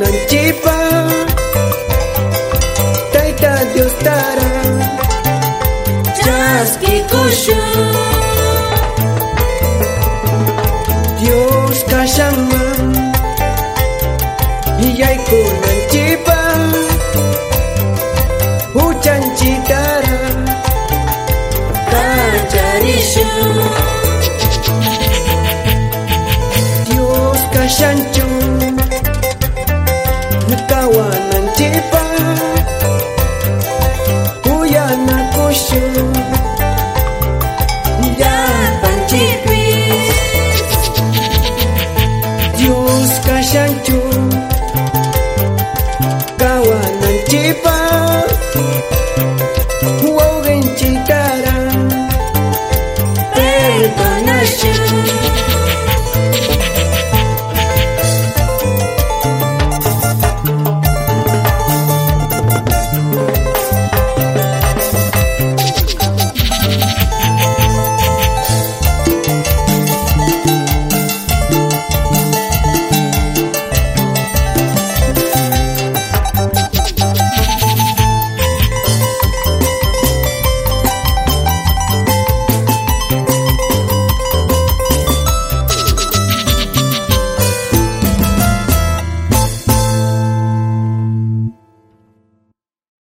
mencipta Taita Dios tara Jaski kushu Dios kasama Iyai ku mencipta Hujan citara Kajarishu Dios kasancho chanchu shanchu. Kawanan chipa. Wawgen chikara perdonashi